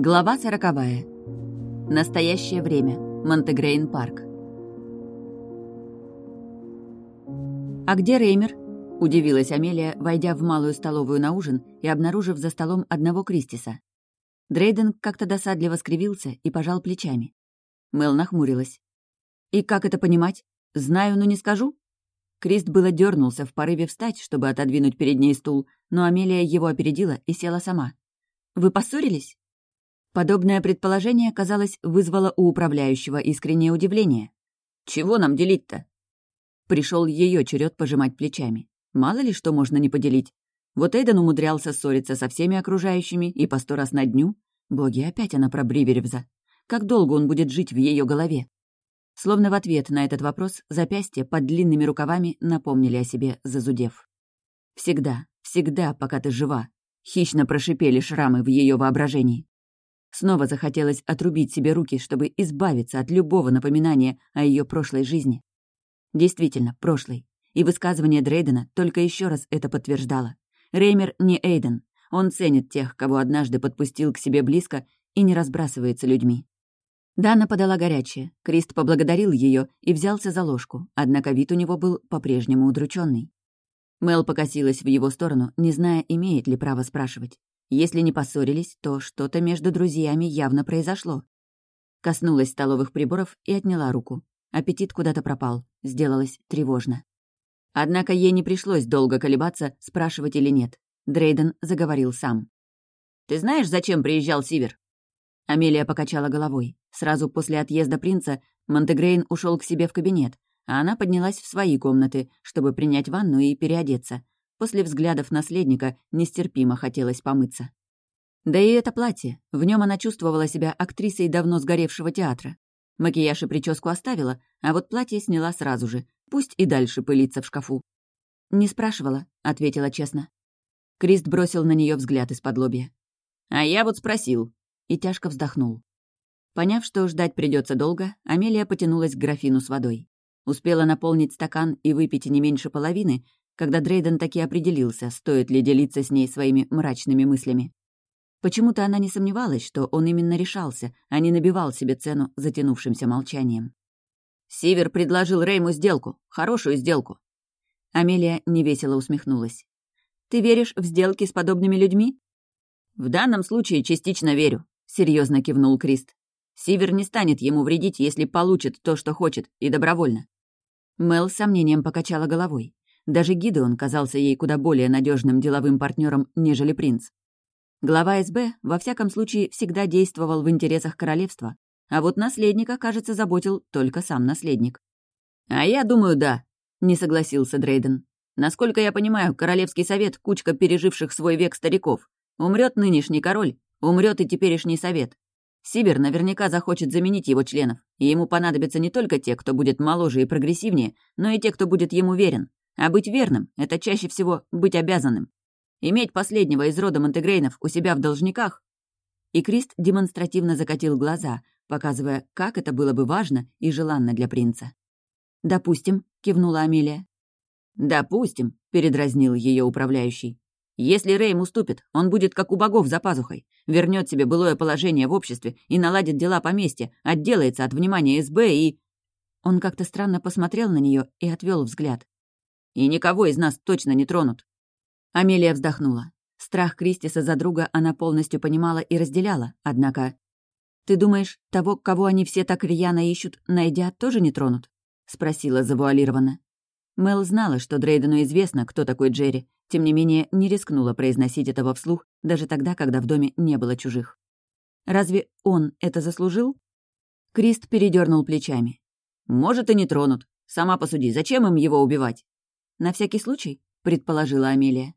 Глава сороковая. Настоящее время. Монтегрейн парк. «А где Реймер?» — удивилась Амелия, войдя в малую столовую на ужин и обнаружив за столом одного Кристиса. Дрейден как-то досадливо скривился и пожал плечами. Мел нахмурилась. «И как это понимать? Знаю, но не скажу?» Крист было дернулся в порыве встать, чтобы отодвинуть перед ней стул, но Амелия его опередила и села сама. «Вы поссорились?» Подобное предположение, казалось, вызвало у управляющего искреннее удивление. «Чего нам делить-то?» Пришел ее черед пожимать плечами. Мало ли что можно не поделить. Вот Эйден умудрялся ссориться со всеми окружающими и по сто раз на дню. Боги, опять она про Бриверевза. Как долго он будет жить в ее голове? Словно в ответ на этот вопрос запястья под длинными рукавами напомнили о себе, зазудев. «Всегда, всегда, пока ты жива», — хищно прошипели шрамы в ее воображении. Снова захотелось отрубить себе руки, чтобы избавиться от любого напоминания о ее прошлой жизни. Действительно, прошлой. И высказывание Дрейдена только еще раз это подтверждало. Реймер не Эйден. Он ценит тех, кого однажды подпустил к себе близко и не разбрасывается людьми. Дана подала горячее. Крист поблагодарил ее и взялся за ложку, однако вид у него был по-прежнему удрученный. Мел покосилась в его сторону, не зная, имеет ли право спрашивать. Если не поссорились, то что-то между друзьями явно произошло. Коснулась столовых приборов и отняла руку. Аппетит куда-то пропал, сделалось тревожно. Однако ей не пришлось долго колебаться, спрашивать или нет. Дрейден заговорил сам. «Ты знаешь, зачем приезжал Сивер?» Амелия покачала головой. Сразу после отъезда принца Монтегрейн ушел к себе в кабинет, а она поднялась в свои комнаты, чтобы принять ванну и переодеться, После взглядов наследника нестерпимо хотелось помыться. Да и это платье. В нем она чувствовала себя актрисой давно сгоревшего театра. Макияж и прическу оставила, а вот платье сняла сразу же. Пусть и дальше пылится в шкафу. «Не спрашивала», — ответила честно. Крист бросил на нее взгляд из-под лобья. «А я вот спросил». И тяжко вздохнул. Поняв, что ждать придется долго, Амелия потянулась к графину с водой. Успела наполнить стакан и выпить не меньше половины, когда Дрейден таки определился, стоит ли делиться с ней своими мрачными мыслями. Почему-то она не сомневалась, что он именно решался, а не набивал себе цену затянувшимся молчанием. «Сивер предложил Рейму сделку. Хорошую сделку». Амелия невесело усмехнулась. «Ты веришь в сделки с подобными людьми?» «В данном случае частично верю», — серьезно кивнул Крист. «Сивер не станет ему вредить, если получит то, что хочет, и добровольно». Мел с сомнением покачала головой. Даже Гидеон казался ей куда более надежным деловым партнером, нежели принц. Глава СБ, во всяком случае, всегда действовал в интересах королевства, а вот наследника, кажется, заботил только сам наследник. «А я думаю, да», — не согласился Дрейден. «Насколько я понимаю, Королевский совет — кучка переживших свой век стариков. Умрет нынешний король, умрет и теперешний совет. Сибир наверняка захочет заменить его членов, и ему понадобятся не только те, кто будет моложе и прогрессивнее, но и те, кто будет ему верен. А быть верным — это чаще всего быть обязанным. Иметь последнего из рода Монтегрейнов у себя в должниках. И Крист демонстративно закатил глаза, показывая, как это было бы важно и желанно для принца. «Допустим», — кивнула Амелия. «Допустим», — передразнил ее управляющий. «Если Рейм уступит, он будет как у богов за пазухой, вернет себе былое положение в обществе и наладит дела поместья, отделается от внимания СБ и...» Он как-то странно посмотрел на нее и отвел взгляд. И никого из нас точно не тронут». Амелия вздохнула. Страх Кристиса за друга она полностью понимала и разделяла, однако... «Ты думаешь, того, кого они все так рьяно ищут, найдя, тоже не тронут?» — спросила завуалированно. Мел знала, что Дрейдену известно, кто такой Джерри, тем не менее не рискнула произносить этого вслух, даже тогда, когда в доме не было чужих. «Разве он это заслужил?» Крист передернул плечами. «Может, и не тронут. Сама посуди, зачем им его убивать? «На всякий случай», — предположила Амелия.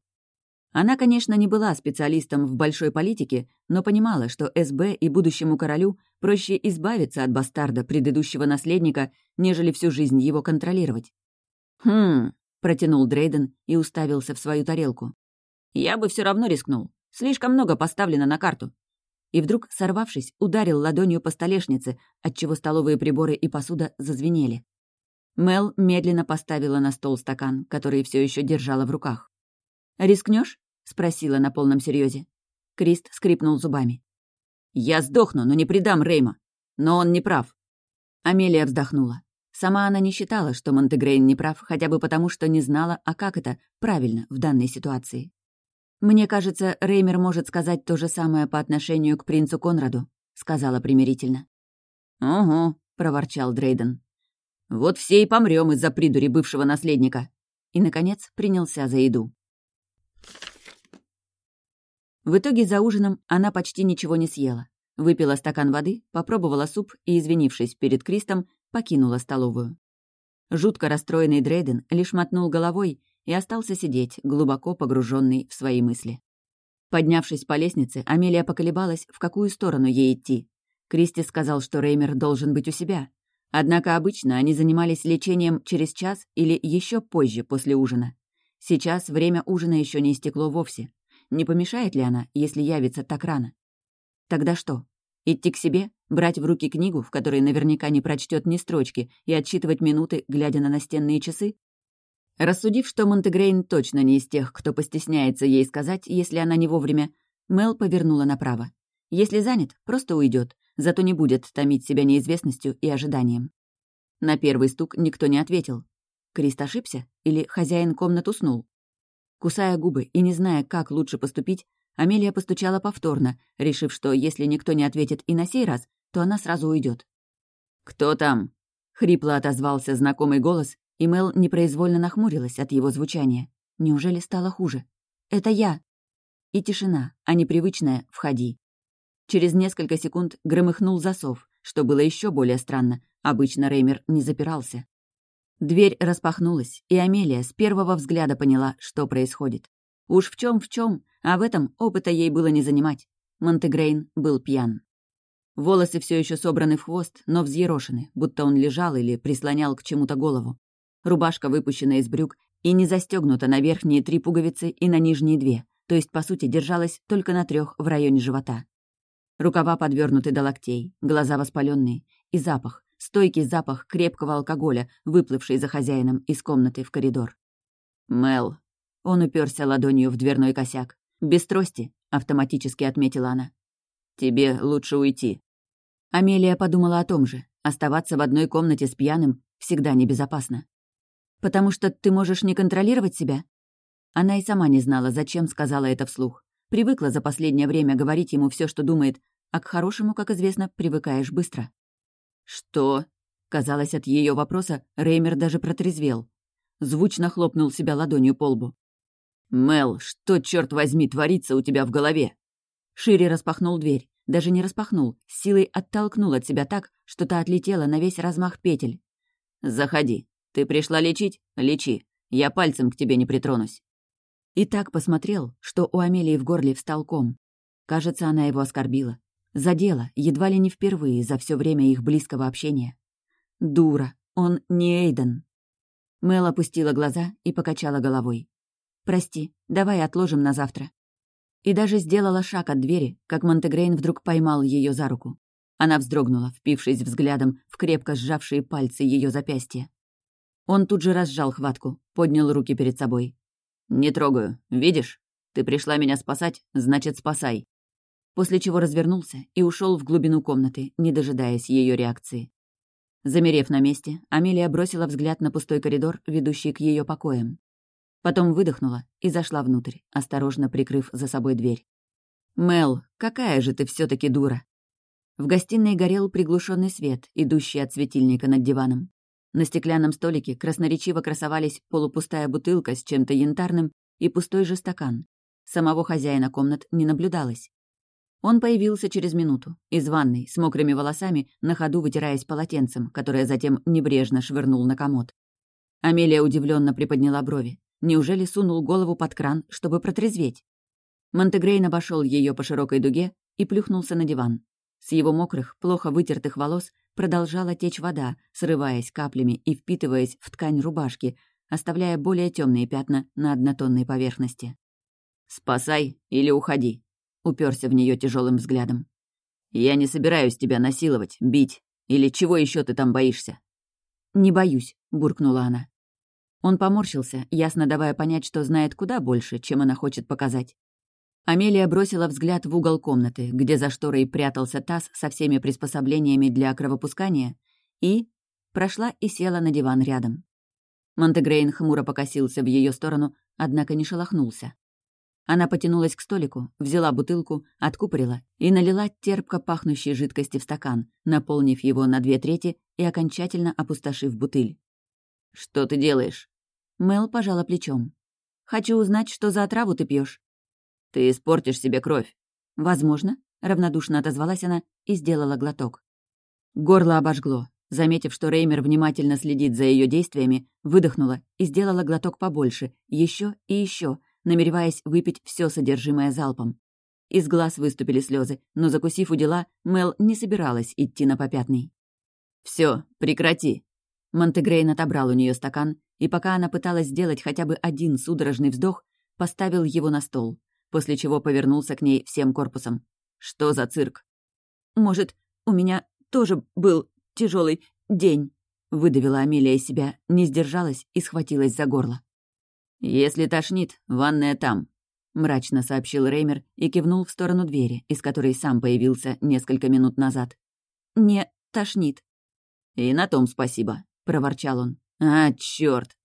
Она, конечно, не была специалистом в большой политике, но понимала, что СБ и будущему королю проще избавиться от бастарда предыдущего наследника, нежели всю жизнь его контролировать. «Хм», — протянул Дрейден и уставился в свою тарелку. «Я бы все равно рискнул. Слишком много поставлено на карту». И вдруг, сорвавшись, ударил ладонью по столешнице, отчего столовые приборы и посуда зазвенели. Мел медленно поставила на стол стакан, который все еще держала в руках. Рискнешь? спросила на полном серьезе. Крист скрипнул зубами. «Я сдохну, но не предам Рейма. Но он не прав». Амелия вздохнула. Сама она не считала, что Монтегрейн не прав, хотя бы потому, что не знала, а как это правильно в данной ситуации. «Мне кажется, Реймер может сказать то же самое по отношению к принцу Конраду», — сказала примирительно. «Угу», — проворчал Дрейден. «Вот все и помрем из-за придури бывшего наследника». И, наконец, принялся за еду. В итоге за ужином она почти ничего не съела. Выпила стакан воды, попробовала суп и, извинившись перед Кристом, покинула столовую. Жутко расстроенный Дрейден лишь мотнул головой и остался сидеть, глубоко погруженный в свои мысли. Поднявшись по лестнице, Амелия поколебалась, в какую сторону ей идти. Кристи сказал, что Реймер должен быть у себя. Однако обычно они занимались лечением через час или еще позже после ужина. Сейчас время ужина еще не истекло вовсе. Не помешает ли она, если явится так рано? Тогда что? Идти к себе, брать в руки книгу, в которой наверняка не прочтет ни строчки, и отсчитывать минуты, глядя на настенные часы? Рассудив, что Монтегрейн точно не из тех, кто постесняется ей сказать, если она не вовремя, Мел повернула направо. Если занят, просто уйдет, зато не будет томить себя неизвестностью и ожиданием. На первый стук никто не ответил. Крист ошибся? Или хозяин комнат уснул? Кусая губы и не зная, как лучше поступить, Амелия постучала повторно, решив, что если никто не ответит и на сей раз, то она сразу уйдет. «Кто там?» — хрипло отозвался знакомый голос, и Мел непроизвольно нахмурилась от его звучания. Неужели стало хуже? «Это я!» И тишина, а непривычная «входи». Через несколько секунд громыхнул засов, что было еще более странно. Обычно Реймер не запирался. Дверь распахнулась, и Амелия с первого взгляда поняла, что происходит. Уж в чем в чем, а в этом опыта ей было не занимать. Монтегрейн был пьян. Волосы все еще собраны в хвост, но взъерошены, будто он лежал или прислонял к чему-то голову. Рубашка выпущена из брюк и не застегнута на верхние три пуговицы и на нижние две, то есть, по сути, держалась только на трех в районе живота. Рукава подвернуты до локтей, глаза воспаленные и запах, стойкий запах крепкого алкоголя, выплывший за хозяином из комнаты в коридор. «Мел». Он уперся ладонью в дверной косяк. «Без трости», — автоматически отметила она. «Тебе лучше уйти». Амелия подумала о том же. Оставаться в одной комнате с пьяным всегда небезопасно. «Потому что ты можешь не контролировать себя?» Она и сама не знала, зачем сказала это вслух. Привыкла за последнее время говорить ему все, что думает, а к хорошему, как известно, привыкаешь быстро. «Что?» Казалось, от ее вопроса Реймер даже протрезвел. Звучно хлопнул себя ладонью по лбу. «Мел, что, черт возьми, творится у тебя в голове?» Шире распахнул дверь. Даже не распахнул, силой оттолкнул от себя так, что та отлетела на весь размах петель. «Заходи. Ты пришла лечить? Лечи. Я пальцем к тебе не притронусь». И так посмотрел, что у Амелии в горле встал ком. Кажется, она его оскорбила. Задела, едва ли не впервые за все время их близкого общения. Дура, он не Эйден. Мел опустила глаза и покачала головой. «Прости, давай отложим на завтра». И даже сделала шаг от двери, как Монтегрейн вдруг поймал ее за руку. Она вздрогнула, впившись взглядом в крепко сжавшие пальцы ее запястья. Он тут же разжал хватку, поднял руки перед собой. «Не трогаю, видишь? Ты пришла меня спасать, значит, спасай после чего развернулся и ушел в глубину комнаты, не дожидаясь ее реакции. Замерев на месте, Амелия бросила взгляд на пустой коридор, ведущий к ее покоям. Потом выдохнула и зашла внутрь, осторожно прикрыв за собой дверь. «Мел, какая же ты все таки дура!» В гостиной горел приглушенный свет, идущий от светильника над диваном. На стеклянном столике красноречиво красовались полупустая бутылка с чем-то янтарным и пустой же стакан. Самого хозяина комнат не наблюдалось. Он появился через минуту, из ванной, с мокрыми волосами, на ходу вытираясь полотенцем, которое затем небрежно швырнул на комод. Амелия удивленно приподняла брови. Неужели сунул голову под кран, чтобы протрезветь? Монтегрейн обошел ее по широкой дуге и плюхнулся на диван. С его мокрых, плохо вытертых волос продолжала течь вода, срываясь каплями и впитываясь в ткань рубашки, оставляя более темные пятна на однотонной поверхности. «Спасай или уходи», уперся в нее тяжелым взглядом. «Я не собираюсь тебя насиловать, бить. Или чего еще ты там боишься?» «Не боюсь», — буркнула она. Он поморщился, ясно давая понять, что знает куда больше, чем она хочет показать. Амелия бросила взгляд в угол комнаты, где за шторой прятался таз со всеми приспособлениями для кровопускания, и прошла и села на диван рядом. Монтегрейн хмуро покосился в ее сторону, однако не шелохнулся. Она потянулась к столику, взяла бутылку, откупорила и налила терпко пахнущей жидкости в стакан, наполнив его на две трети и окончательно опустошив бутыль. «Что ты делаешь?» Мел пожала плечом. «Хочу узнать, что за отраву ты пьешь. «Ты испортишь себе кровь». «Возможно», — равнодушно отозвалась она и сделала глоток. Горло обожгло. Заметив, что Реймер внимательно следит за ее действиями, выдохнула и сделала глоток побольше, еще и еще, намереваясь выпить все содержимое залпом. Из глаз выступили слезы, но, закусив у дела, Мел не собиралась идти на попятный. Все, прекрати!» Монтегрейн отобрал у нее стакан, и пока она пыталась сделать хотя бы один судорожный вздох, поставил его на стол, после чего повернулся к ней всем корпусом. «Что за цирк?» «Может, у меня тоже был тяжелый день», — выдавила Амелия из себя, не сдержалась и схватилась за горло. «Если тошнит, ванная там», — мрачно сообщил Реймер и кивнул в сторону двери, из которой сам появился несколько минут назад. «Не тошнит». «И на том спасибо», — проворчал он. «А, чёрт!»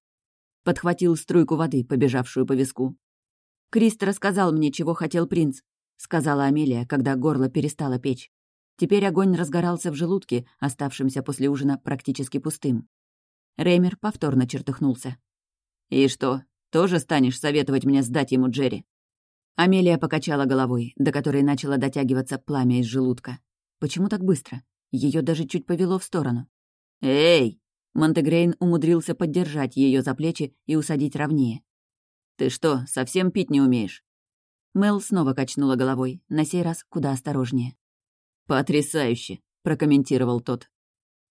Подхватил струйку воды, побежавшую по виску. «Крист рассказал мне, чего хотел принц», — сказала Амелия, когда горло перестало печь. Теперь огонь разгорался в желудке, оставшемся после ужина практически пустым. Реймер повторно чертыхнулся. «И что, тоже станешь советовать мне сдать ему Джерри?» Амелия покачала головой, до которой начало дотягиваться пламя из желудка. Почему так быстро? Ее даже чуть повело в сторону. «Эй!» Монтегрейн умудрился поддержать ее за плечи и усадить ровнее. «Ты что, совсем пить не умеешь?» Мел снова качнула головой, на сей раз куда осторожнее. «Потрясающе!» — прокомментировал тот.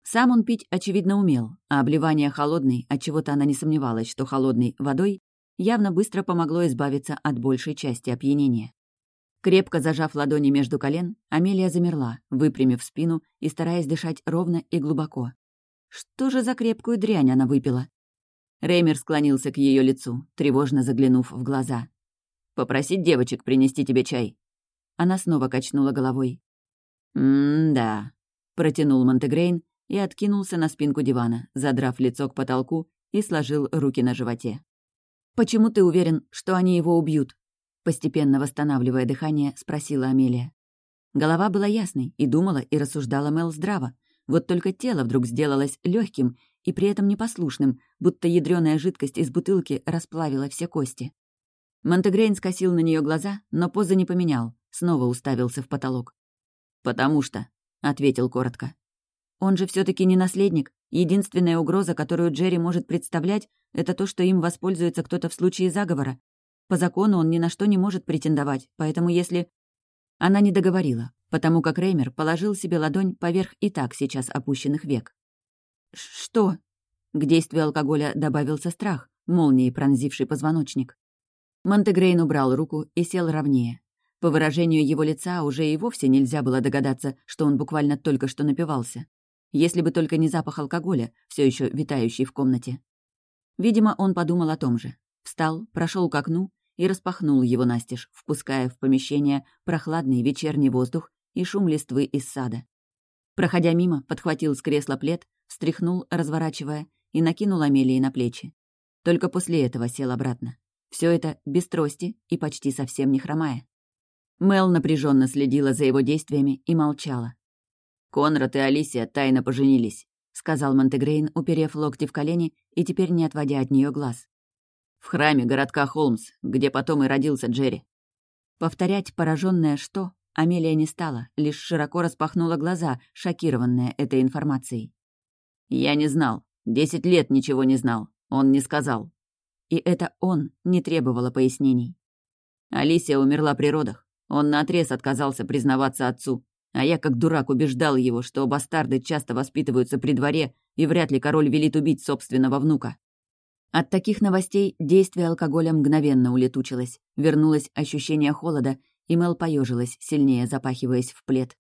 Сам он пить, очевидно, умел, а обливание холодной, отчего-то она не сомневалась, что холодной водой, явно быстро помогло избавиться от большей части опьянения. Крепко зажав ладони между колен, Амелия замерла, выпрямив спину и стараясь дышать ровно и глубоко. Что же за крепкую дрянь она выпила? Реймер склонился к ее лицу, тревожно заглянув в глаза. «Попросить девочек принести тебе чай?» Она снова качнула головой. «М-да», — протянул Монтегрейн и откинулся на спинку дивана, задрав лицо к потолку и сложил руки на животе. «Почему ты уверен, что они его убьют?» Постепенно восстанавливая дыхание, спросила Амелия. Голова была ясной, и думала, и рассуждала Мел здраво. Вот только тело вдруг сделалось легким и при этом непослушным, будто ядреная жидкость из бутылки расплавила все кости. Монтегрейн скосил на нее глаза, но поза не поменял, снова уставился в потолок. «Потому что», — ответил коротко. «Он же все таки не наследник. Единственная угроза, которую Джерри может представлять, это то, что им воспользуется кто-то в случае заговора. По закону он ни на что не может претендовать, поэтому если...» Она не договорила, потому как Реймер положил себе ладонь поверх и так сейчас опущенных век. «Что?» К действию алкоголя добавился страх, молнией пронзивший позвоночник. Монтегрейн убрал руку и сел ровнее. По выражению его лица уже и вовсе нельзя было догадаться, что он буквально только что напивался. Если бы только не запах алкоголя, все еще витающий в комнате. Видимо, он подумал о том же. Встал, прошел к окну и распахнул его настежь, впуская в помещение прохладный вечерний воздух и шум листвы из сада. Проходя мимо, подхватил с кресла плед, встряхнул, разворачивая, и накинул Амелии на плечи. Только после этого сел обратно. Все это без трости и почти совсем не хромая. Мел напряженно следила за его действиями и молчала. «Конрад и Алисия тайно поженились», — сказал Монтегрейн, уперев локти в колени и теперь не отводя от нее глаз. «В храме городка Холмс, где потом и родился Джерри». Повторять пораженное «что» Амелия не стала, лишь широко распахнула глаза, шокированная этой информацией. «Я не знал. Десять лет ничего не знал. Он не сказал». И это он не требовало пояснений. Алисия умерла при родах. Он наотрез отказался признаваться отцу. А я как дурак убеждал его, что бастарды часто воспитываются при дворе, и вряд ли король велит убить собственного внука. От таких новостей действие алкоголя мгновенно улетучилось. Вернулось ощущение холода, и Мел поежилась, сильнее запахиваясь в плед.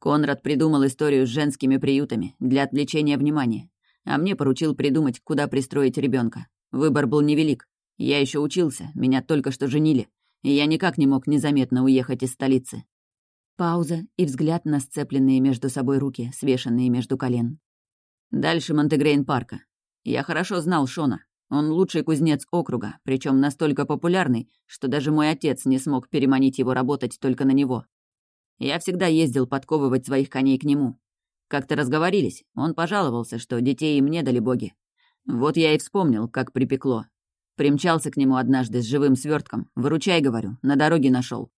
Конрад придумал историю с женскими приютами для отвлечения внимания, а мне поручил придумать, куда пристроить ребенка. Выбор был невелик. Я еще учился, меня только что женили, и я никак не мог незаметно уехать из столицы. Пауза и взгляд на сцепленные между собой руки, свешенные между колен. Дальше Монтегрейн парка. Я хорошо знал Шона. Он лучший кузнец округа, причем настолько популярный, что даже мой отец не смог переманить его работать только на него. Я всегда ездил подковывать своих коней к нему. Как-то разговорились, он пожаловался, что детей им не дали боги. Вот я и вспомнил, как припекло. Примчался к нему однажды с живым свертком. Выручай, говорю, на дороге нашел.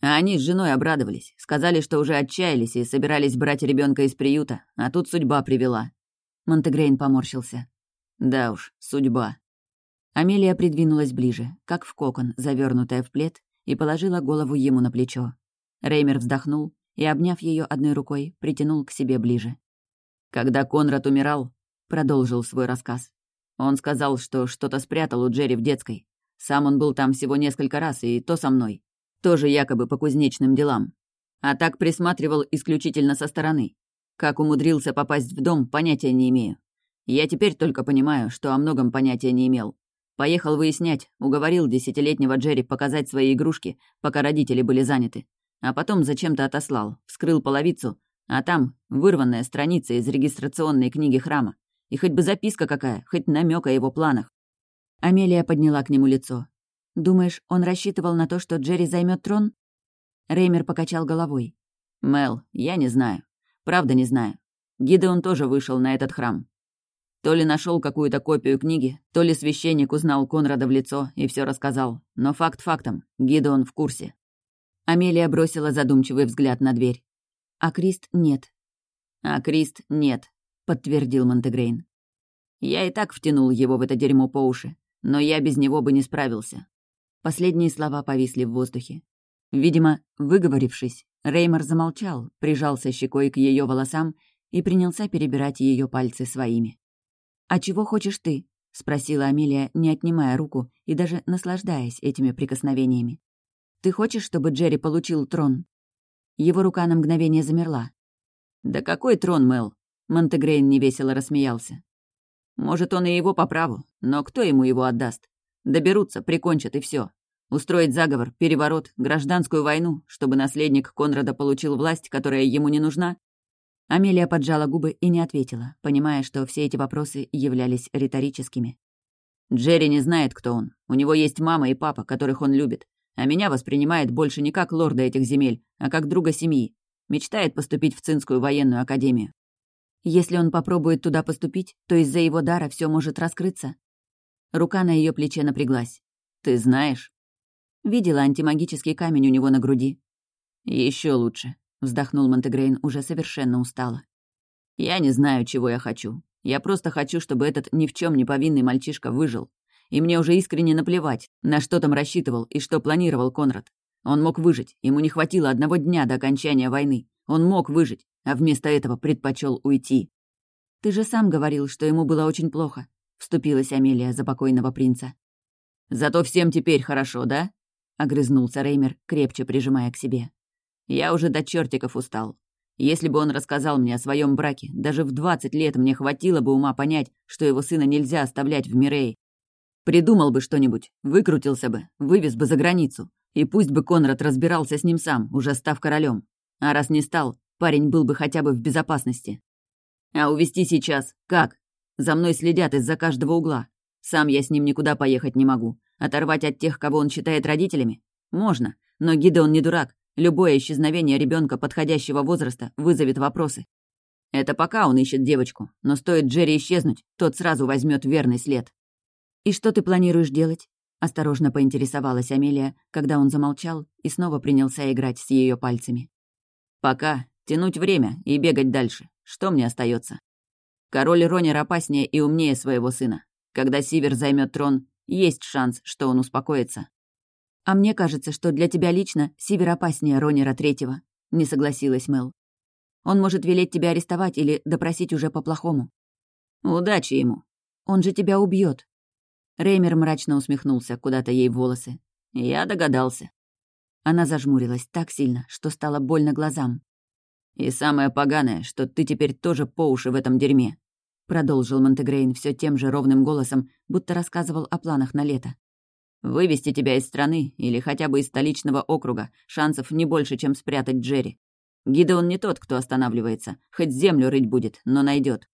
А они с женой обрадовались, сказали, что уже отчаялись и собирались брать ребенка из приюта, а тут судьба привела. Монтегрейн поморщился. Да уж, судьба. Амелия придвинулась ближе, как в кокон, завернутая в плед, и положила голову ему на плечо. Реймер вздохнул и, обняв ее одной рукой, притянул к себе ближе. «Когда Конрад умирал», — продолжил свой рассказ, он сказал, что что-то спрятал у Джерри в детской. Сам он был там всего несколько раз, и то со мной. Тоже якобы по кузнечным делам. А так присматривал исключительно со стороны. Как умудрился попасть в дом, понятия не имею. Я теперь только понимаю, что о многом понятия не имел. Поехал выяснять, уговорил десятилетнего Джерри показать свои игрушки, пока родители были заняты. А потом зачем-то отослал, вскрыл половицу, а там вырванная страница из регистрационной книги храма. И хоть бы записка какая, хоть намек о его планах. Амелия подняла к нему лицо. «Думаешь, он рассчитывал на то, что Джерри займет трон?» Реймер покачал головой. «Мел, я не знаю. Правда не знаю. Гидеон тоже вышел на этот храм. То ли нашел какую-то копию книги, то ли священник узнал Конрада в лицо и все рассказал. Но факт фактом, Гидеон в курсе. Амелия бросила задумчивый взгляд на дверь. «А Крист нет». «А Крист нет», — подтвердил Монтегрейн. «Я и так втянул его в это дерьмо по уши, но я без него бы не справился». Последние слова повисли в воздухе. Видимо, выговорившись, Реймор замолчал, прижался щекой к ее волосам и принялся перебирать ее пальцы своими. «А чего хочешь ты?» — спросила Амелия, не отнимая руку и даже наслаждаясь этими прикосновениями. Ты хочешь, чтобы Джерри получил трон?» Его рука на мгновение замерла. «Да какой трон, Мел?» Монтегрейн невесело рассмеялся. «Может, он и его по праву, но кто ему его отдаст? Доберутся, прикончат и все. Устроить заговор, переворот, гражданскую войну, чтобы наследник Конрада получил власть, которая ему не нужна?» Амелия поджала губы и не ответила, понимая, что все эти вопросы являлись риторическими. «Джерри не знает, кто он. У него есть мама и папа, которых он любит а меня воспринимает больше не как лорда этих земель, а как друга семьи. Мечтает поступить в Цинскую военную академию. Если он попробует туда поступить, то из-за его дара все может раскрыться. Рука на ее плече напряглась. «Ты знаешь?» Видела антимагический камень у него на груди. Еще лучше», — вздохнул Монтегрейн уже совершенно устало. «Я не знаю, чего я хочу. Я просто хочу, чтобы этот ни в чем не повинный мальчишка выжил, и мне уже искренне наплевать, на что там рассчитывал и что планировал Конрад. Он мог выжить, ему не хватило одного дня до окончания войны. Он мог выжить, а вместо этого предпочел уйти. «Ты же сам говорил, что ему было очень плохо», — вступилась Амелия за покойного принца. «Зато всем теперь хорошо, да?» — огрызнулся Реймер, крепче прижимая к себе. «Я уже до чертиков устал. Если бы он рассказал мне о своем браке, даже в двадцать лет мне хватило бы ума понять, что его сына нельзя оставлять в Мирее, Придумал бы что-нибудь, выкрутился бы, вывез бы за границу. И пусть бы Конрад разбирался с ним сам, уже став королем. А раз не стал, парень был бы хотя бы в безопасности. А увести сейчас как? За мной следят из-за каждого угла. Сам я с ним никуда поехать не могу. Оторвать от тех, кого он считает родителями? Можно. Но Гидеон не дурак. Любое исчезновение ребенка подходящего возраста вызовет вопросы. Это пока он ищет девочку, но стоит Джерри исчезнуть, тот сразу возьмет верный след. «И что ты планируешь делать?» — осторожно поинтересовалась Амелия, когда он замолчал и снова принялся играть с ее пальцами. «Пока. Тянуть время и бегать дальше. Что мне остается? Король Ронер опаснее и умнее своего сына. Когда Сивер займет трон, есть шанс, что он успокоится». «А мне кажется, что для тебя лично Сивер опаснее Ронера Третьего», — не согласилась Мел. «Он может велеть тебя арестовать или допросить уже по-плохому». «Удачи ему». «Он же тебя убьет. Реймер мрачно усмехнулся куда-то ей в волосы. «Я догадался». Она зажмурилась так сильно, что стало больно глазам. «И самое поганое, что ты теперь тоже по уши в этом дерьме». продолжил Монтегрейн все тем же ровным голосом, будто рассказывал о планах на лето. «Вывести тебя из страны или хотя бы из столичного округа шансов не больше, чем спрятать Джерри. Гидеон не тот, кто останавливается, хоть землю рыть будет, но найдет.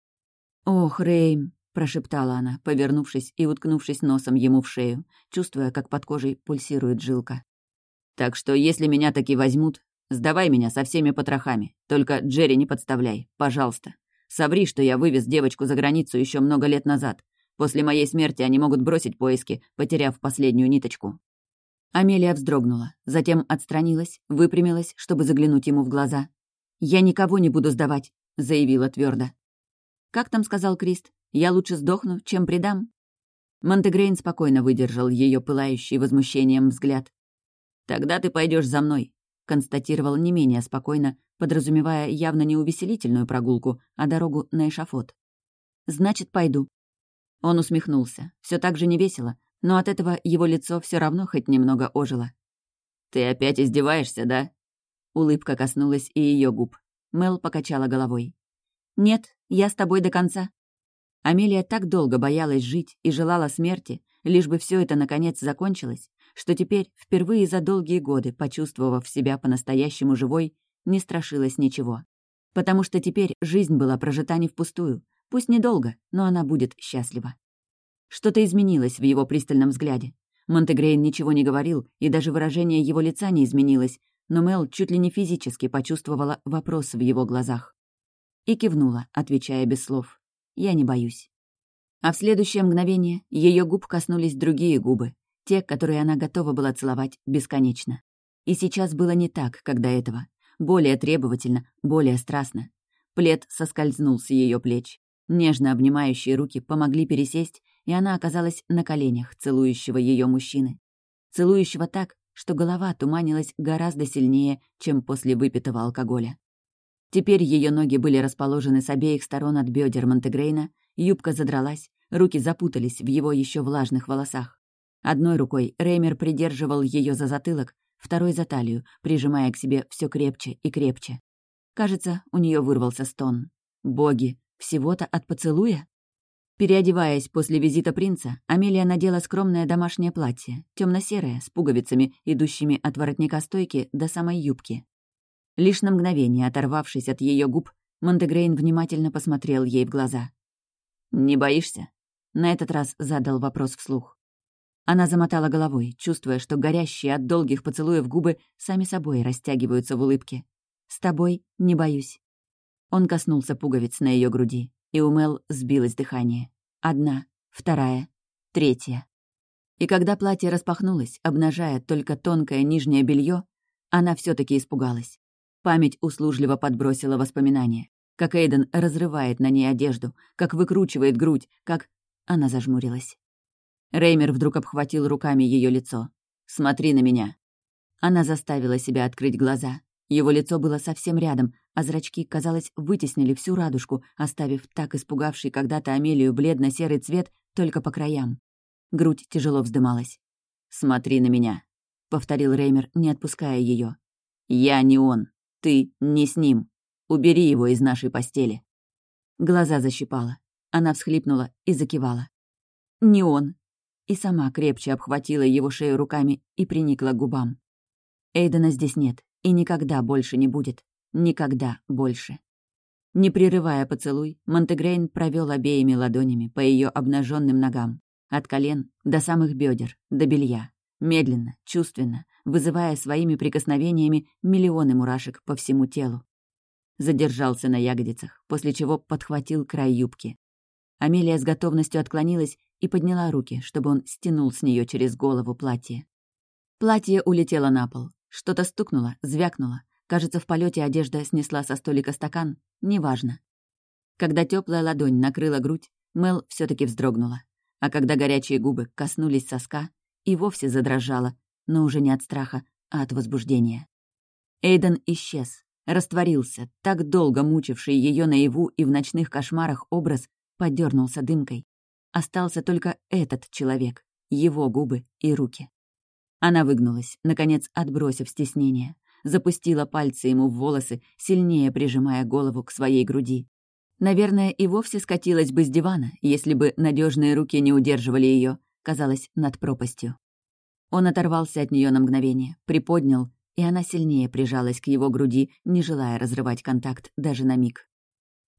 «Ох, Рейм!» — прошептала она, повернувшись и уткнувшись носом ему в шею, чувствуя, как под кожей пульсирует жилка. «Так что, если меня таки возьмут, сдавай меня со всеми потрохами. Только Джерри не подставляй, пожалуйста. Соври, что я вывез девочку за границу еще много лет назад. После моей смерти они могут бросить поиски, потеряв последнюю ниточку. Амелия вздрогнула, затем отстранилась, выпрямилась, чтобы заглянуть ему в глаза. «Я никого не буду сдавать», — заявила твердо. «Как там сказал Крист? Я лучше сдохну, чем предам?» Монтегрейн спокойно выдержал ее пылающий возмущением взгляд. «Тогда ты пойдешь за мной», — констатировал не менее спокойно, подразумевая явно не увеселительную прогулку, а дорогу на эшафот. «Значит, пойду». Он усмехнулся, все так же невесело, но от этого его лицо все равно хоть немного ожило. «Ты опять издеваешься, да?» Улыбка коснулась и ее губ. Мел покачала головой. «Нет, я с тобой до конца». Амелия так долго боялась жить и желала смерти, лишь бы все это наконец закончилось, что теперь, впервые за долгие годы, почувствовав себя по-настоящему живой, не страшилась ничего. Потому что теперь жизнь была прожита не впустую, пусть недолго, но она будет счастлива. Что-то изменилось в его пристальном взгляде. Монтегрейн ничего не говорил, и даже выражение его лица не изменилось, но Мел чуть ли не физически почувствовала вопрос в его глазах. И кивнула, отвечая без слов. «Я не боюсь». А в следующее мгновение ее губ коснулись другие губы, те, которые она готова была целовать бесконечно. И сейчас было не так, как до этого. Более требовательно, более страстно. Плед соскользнул с ее плеч. Нежно обнимающие руки помогли пересесть, и она оказалась на коленях целующего ее мужчины. Целующего так, что голова туманилась гораздо сильнее, чем после выпитого алкоголя. Теперь ее ноги были расположены с обеих сторон от бедер Монтегрейна, юбка задралась, руки запутались в его еще влажных волосах. Одной рукой Реймер придерживал ее за затылок, второй за талию, прижимая к себе все крепче и крепче. Кажется, у нее вырвался стон. Боги, всего-то от поцелуя? Переодеваясь после визита принца, Амелия надела скромное домашнее платье, темно серое с пуговицами, идущими от воротника стойки до самой юбки. Лишь на мгновение, оторвавшись от ее губ, Монтегрейн внимательно посмотрел ей в глаза. «Не боишься?» На этот раз задал вопрос вслух. Она замотала головой, чувствуя, что горящие от долгих поцелуев губы сами собой растягиваются в улыбке. «С тобой не боюсь». Он коснулся пуговиц на ее груди, и у Мел сбилось дыхание. Одна, вторая, третья. И когда платье распахнулось, обнажая только тонкое нижнее белье, она все таки испугалась. Память услужливо подбросила воспоминания. Как Эйден разрывает на ней одежду, как выкручивает грудь, как... Она зажмурилась. Реймер вдруг обхватил руками ее лицо. «Смотри на меня». Она заставила себя открыть глаза. Его лицо было совсем рядом, а зрачки, казалось, вытеснили всю радужку, оставив так испугавший когда-то Амелию бледно-серый цвет только по краям. Грудь тяжело вздымалась. «Смотри на меня», — повторил Реймер, не отпуская ее. «Я не он. Ты не с ним. Убери его из нашей постели». Глаза защипала. Она всхлипнула и закивала. «Не он». И сама крепче обхватила его шею руками и приникла к губам. Эйдена здесь нет и никогда больше не будет. Никогда больше. Не прерывая поцелуй, Монтегрейн провел обеими ладонями по ее обнаженным ногам, от колен до самых бедер, до белья, медленно, чувственно, вызывая своими прикосновениями миллионы мурашек по всему телу. Задержался на ягодицах, после чего подхватил край юбки. Амелия с готовностью отклонилась и подняла руки, чтобы он стянул с нее через голову платье. Платье улетело на пол. Что-то стукнуло, звякнуло, Кажется, в полете одежда снесла со столика стакан. Неважно. Когда теплая ладонь накрыла грудь, Мел все таки вздрогнула. А когда горячие губы коснулись соска, и вовсе задрожала, но уже не от страха, а от возбуждения. Эйден исчез, растворился, так долго мучивший ее наяву и в ночных кошмарах образ подернулся дымкой. Остался только этот человек, его губы и руки. Она выгнулась, наконец отбросив стеснение запустила пальцы ему в волосы, сильнее прижимая голову к своей груди. Наверное, и вовсе скатилась бы с дивана, если бы надежные руки не удерживали ее, казалось, над пропастью. Он оторвался от нее на мгновение, приподнял, и она сильнее прижалась к его груди, не желая разрывать контакт даже на миг.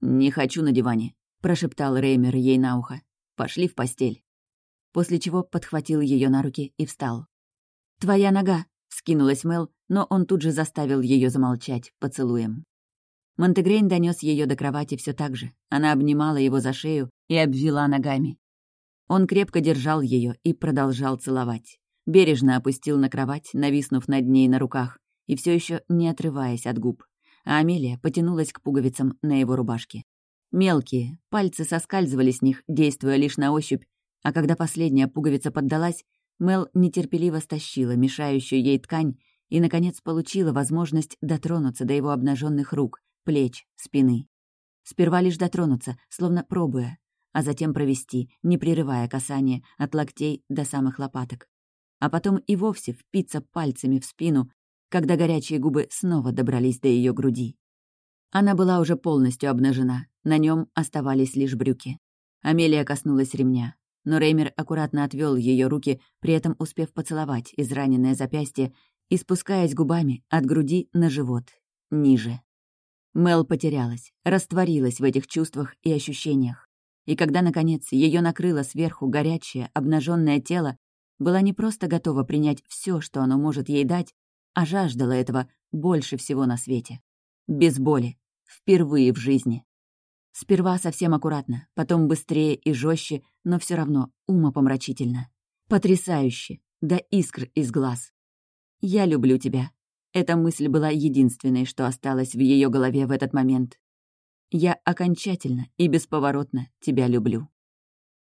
«Не хочу на диване», — прошептал Реймер ей на ухо. «Пошли в постель». После чего подхватил ее на руки и встал. «Твоя нога!» — скинулась Мел, но он тут же заставил ее замолчать поцелуем. Монтегрейн донес ее до кровати все так же. Она обнимала его за шею и обвела ногами. Он крепко держал ее и продолжал целовать бережно опустил на кровать, нависнув над ней на руках, и все еще не отрываясь от губ. А Амелия потянулась к пуговицам на его рубашке. Мелкие, пальцы соскальзывали с них, действуя лишь на ощупь, а когда последняя пуговица поддалась, Мел нетерпеливо стащила мешающую ей ткань и, наконец, получила возможность дотронуться до его обнаженных рук, плеч, спины. Сперва лишь дотронуться, словно пробуя, а затем провести, не прерывая касание от локтей до самых лопаток а потом и вовсе впиться пальцами в спину, когда горячие губы снова добрались до ее груди. Она была уже полностью обнажена, на нем оставались лишь брюки. Амелия коснулась ремня, но Реймер аккуратно отвел ее руки, при этом успев поцеловать израненное запястье и спускаясь губами от груди на живот, ниже. Мел потерялась, растворилась в этих чувствах и ощущениях. И когда, наконец, ее накрыло сверху горячее, обнаженное тело, была не просто готова принять все, что оно может ей дать, а жаждала этого больше всего на свете. Без боли. Впервые в жизни. Сперва совсем аккуратно, потом быстрее и жестче, но все равно умопомрачительно. Потрясающе, до искр из глаз. «Я люблю тебя». Эта мысль была единственной, что осталось в ее голове в этот момент. «Я окончательно и бесповоротно тебя люблю».